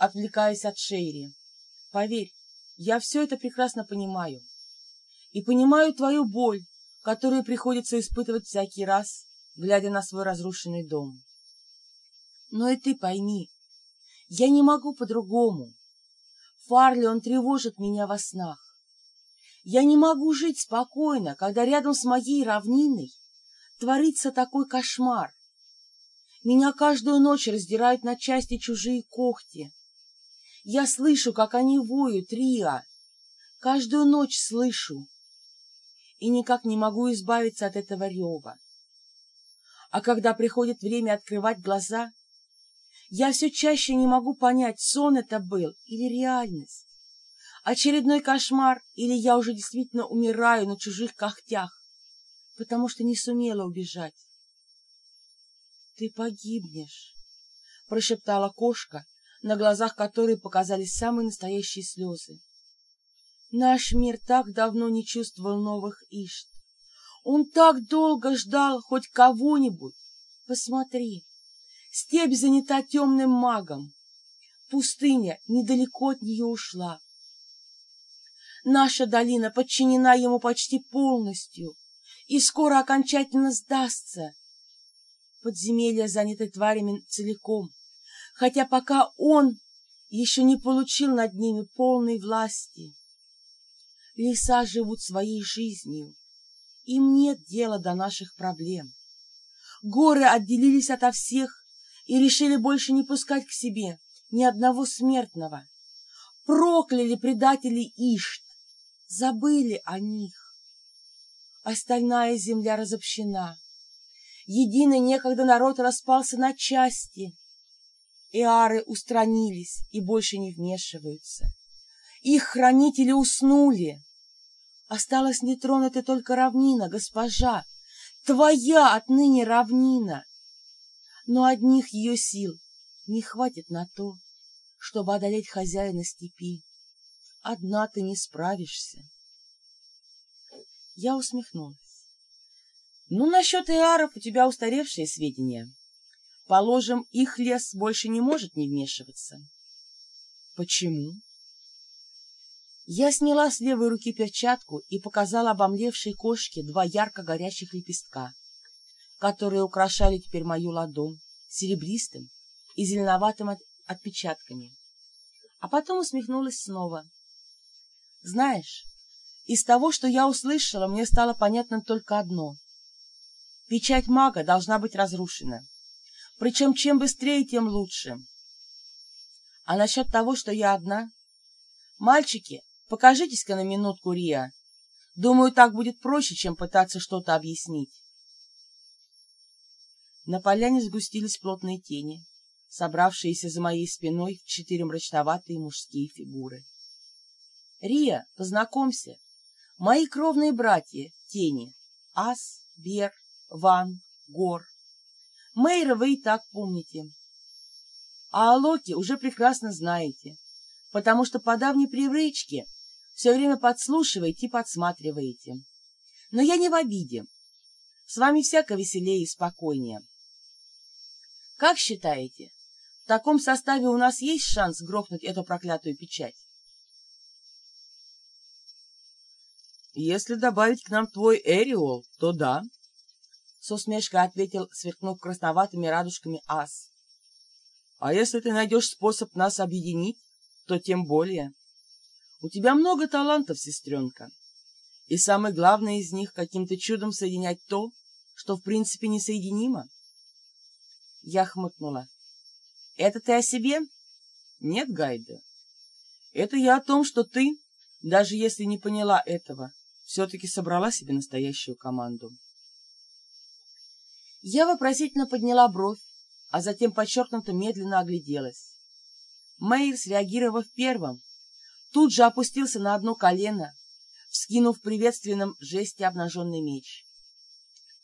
отвлекаясь от Шейри. Поверь, я все это прекрасно понимаю. И понимаю твою боль, которую приходится испытывать всякий раз, глядя на свой разрушенный дом. Но и ты пойми, я не могу по-другому. Фарли, он тревожит меня во снах. Я не могу жить спокойно, когда рядом с моей равниной творится такой кошмар. Меня каждую ночь раздирают на части чужие когти. Я слышу, как они воют, Риа. Каждую ночь слышу. И никак не могу избавиться от этого рева. А когда приходит время открывать глаза, я все чаще не могу понять, сон это был или реальность. Очередной кошмар, или я уже действительно умираю на чужих когтях, потому что не сумела убежать. — Ты погибнешь, — прошептала кошка, на глазах которой показались самые настоящие слезы. Наш мир так давно не чувствовал новых ишт. Он так долго ждал хоть кого-нибудь. Посмотри, степь занята темным магом. Пустыня недалеко от нее ушла. Наша долина подчинена ему почти полностью и скоро окончательно сдастся. Подземелья заняты тварями целиком, хотя пока он еще не получил над ними полной власти. Леса живут своей жизнью, им нет дела до наших проблем. Горы отделились ото всех и решили больше не пускать к себе ни одного смертного. Прокляли предателей Ишт, забыли о них. Остальная земля разобщена. Единый некогда народ распался на части. Иары устранились и больше не вмешиваются. Их хранители уснули. Осталась нетронутой только равнина, госпожа, твоя отныне равнина. Но одних ее сил не хватит на то, чтобы одолеть хозяина степи. Одна ты не справишься. Я усмехнулась. Ну, насчет иаров у тебя устаревшие сведения. Положим, их лес больше не может не вмешиваться. Почему? Я сняла с левой руки перчатку и показала обомлевшей кошке два ярко горящих лепестка, которые украшали теперь мою ладонь серебристым и зеленоватым отпечатками. А потом усмехнулась снова. Знаешь, из того, что я услышала, мне стало понятно только одно. Печать мага должна быть разрушена. Причем чем быстрее, тем лучше. А насчет того, что я одна? Мальчики, покажитесь-ка на минутку, Риа. Думаю, так будет проще, чем пытаться что-то объяснить. На поляне сгустились плотные тени, собравшиеся за моей спиной в четыре мрачноватые мужские фигуры. Рия, познакомься. Мои кровные братья, тени. Ас, Бер, Ван, Гор. Мейра вы и так помните. А о Локе уже прекрасно знаете, потому что по давней привычке все время подслушиваете и подсматриваете. Но я не в обиде. С вами всяко веселее и спокойнее. Как считаете, в таком составе у нас есть шанс грохнуть эту проклятую печать? Если добавить к нам твой Эриол, то да. С усмешкой ответил, сверкнув красноватыми радужками ас. А если ты найдешь способ нас объединить, то тем более. У тебя много талантов, сестренка. И самое главное из них — каким-то чудом соединять то, что в принципе несоединимо. Я хмыкнула. Это ты о себе? Нет, Гайда. Это я о том, что ты, даже если не поняла этого, все-таки собрала себе настоящую команду. Я вопросительно подняла бровь, а затем подчеркнуто медленно огляделась. Мэйр, среагировав первым, тут же опустился на одно колено, вскинув в приветственном жесте обнаженный меч.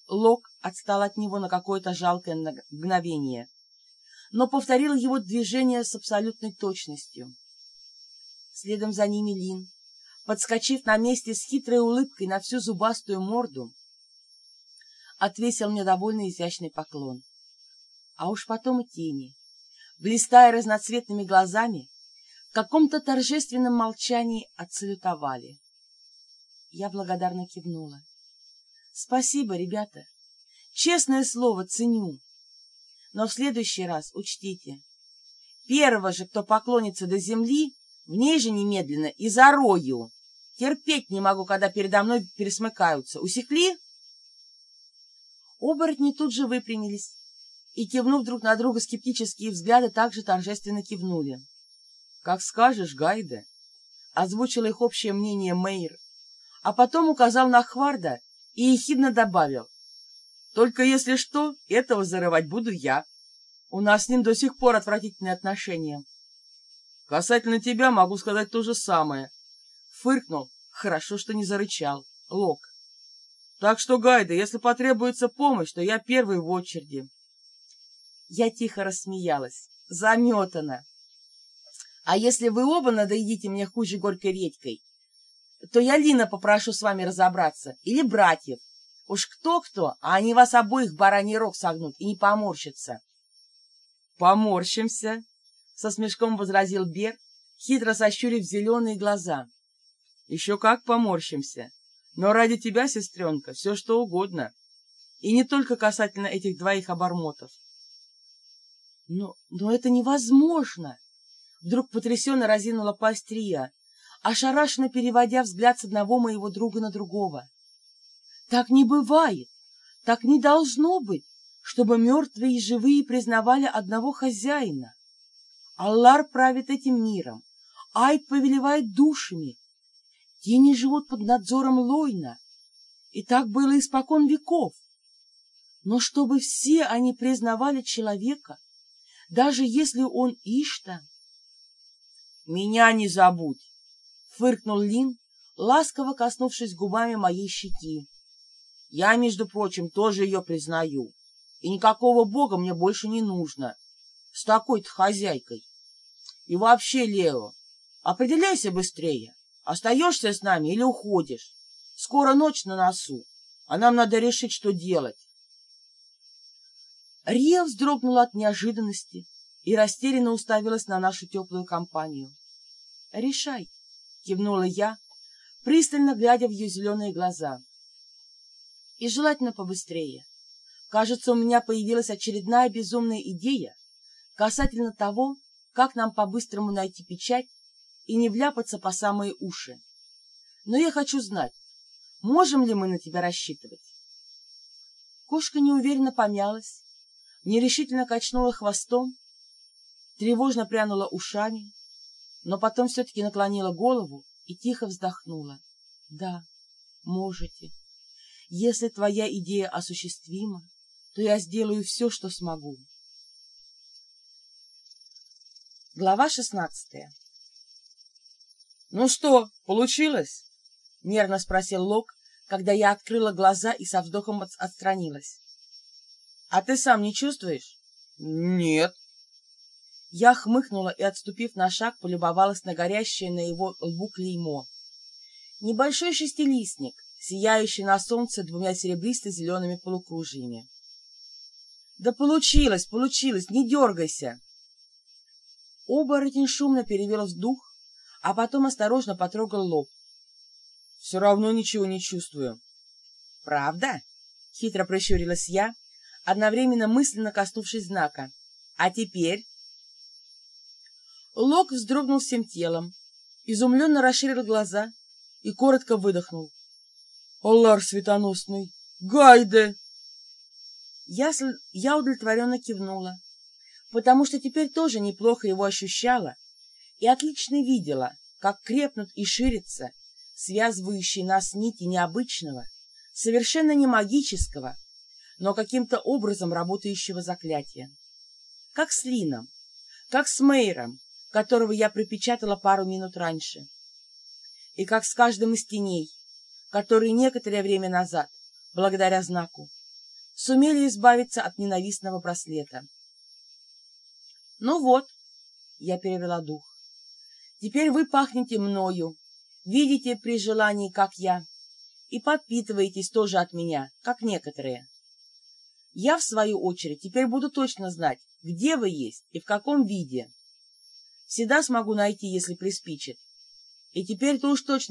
Лок отстал от него на какое-то жалкое мгновение, но повторил его движение с абсолютной точностью. Следом за ними Лин, подскочив на месте с хитрой улыбкой на всю зубастую морду, отвесил мне довольно изящный поклон. А уж потом и тени. блистая разноцветными глазами, в каком-то торжественном молчании отсалютовали. Я благодарно кивнула. Спасибо, ребята. Честное слово, ценю. Но в следующий раз учтите. Первого же, кто поклонится до земли, в ней же немедленно и зарою. Терпеть не могу, когда передо мной пересмыкаются. Усекли? Оборотни тут же выпрямились и, кивнув друг на друга скептические взгляды, также торжественно кивнули. — Как скажешь, Гайде, — озвучил их общее мнение Мейр, а потом указал на Хварда и ехидно добавил. — Только если что, этого зарывать буду я. У нас с ним до сих пор отвратительные отношения. — Касательно тебя могу сказать то же самое. Фыркнул, хорошо, что не зарычал, Лок. Так что, Гайда, если потребуется помощь, то я первый в очереди. Я тихо рассмеялась. Заметана. А если вы оба надоедите мне хуже горькой редькой, то я Лина попрошу с вами разобраться. Или братьев. Уж кто-кто, а они вас обоих бараний рог согнут и не поморщатся. Поморщимся, со смешком возразил Бер, хитро сощурив зеленые глаза. Еще как поморщимся. Но ради тебя, сестренка, все что угодно. И не только касательно этих двоих обормотов. Но, но это невозможно! Вдруг потрясенно разинула пасть Рия, ошарашенно переводя взгляд с одного моего друга на другого. Так не бывает, так не должно быть, чтобы мертвые и живые признавали одного хозяина. Аллар правит этим миром, Айд повелевает душами, Тени живут под надзором Лойна, и так было испокон веков. Но чтобы все они признавали человека, даже если он Ишта... — Меня не забудь! — фыркнул Лин, ласково коснувшись губами моей щеки. — Я, между прочим, тоже ее признаю, и никакого бога мне больше не нужно. С такой-то хозяйкой. И вообще, Лео, определяйся быстрее. Остаешься с нами или уходишь? Скоро ночь на носу, а нам надо решить, что делать. Рия вздрогнула от неожиданности и растерянно уставилась на нашу теплую компанию. — Решай, — кивнула я, пристально глядя в ее зеленые глаза. — И желательно побыстрее. Кажется, у меня появилась очередная безумная идея касательно того, как нам по-быстрому найти печать и не вляпаться по самые уши. Но я хочу знать, можем ли мы на тебя рассчитывать? Кошка неуверенно помялась, нерешительно качнула хвостом, тревожно прянула ушами, но потом все-таки наклонила голову и тихо вздохнула. Да, можете. Если твоя идея осуществима, то я сделаю все, что смогу. Глава шестнадцатая «Ну что, получилось?» — нервно спросил Лок, когда я открыла глаза и со вздохом отстранилась. «А ты сам не чувствуешь?» «Нет». Я хмыкнула и, отступив на шаг, полюбовалась на горящее на его лбу клеймо. Небольшой шестилистник, сияющий на солнце двумя серебристо-зелеными полукружиями. «Да получилось, получилось, не дергайся!» Оборотень шумно перевел дух а потом осторожно потрогал лоб. «Все равно ничего не чувствую». «Правда?» — хитро прищурилась я, одновременно мысленно коснувшись знака. «А теперь?» Лок вздрогнул всем телом, изумленно расширил глаза и коротко выдохнул. «Аллар светоносный! Гайде!» Я, я удовлетворенно кивнула, потому что теперь тоже неплохо его ощущала и отлично видела, как крепнут и ширятся связывающие нас нити необычного, совершенно не магического, но каким-то образом работающего заклятия. Как с Лином, как с Мейром, которого я припечатала пару минут раньше, и как с каждым из теней, которые некоторое время назад, благодаря знаку, сумели избавиться от ненавистного браслета. «Ну вот», — я перевела дух, Теперь вы пахнете мною, видите при желании, как я, и подпитываетесь тоже от меня, как некоторые. Я, в свою очередь, теперь буду точно знать, где вы есть и в каком виде. Всегда смогу найти, если приспичит. И теперь-то уж точно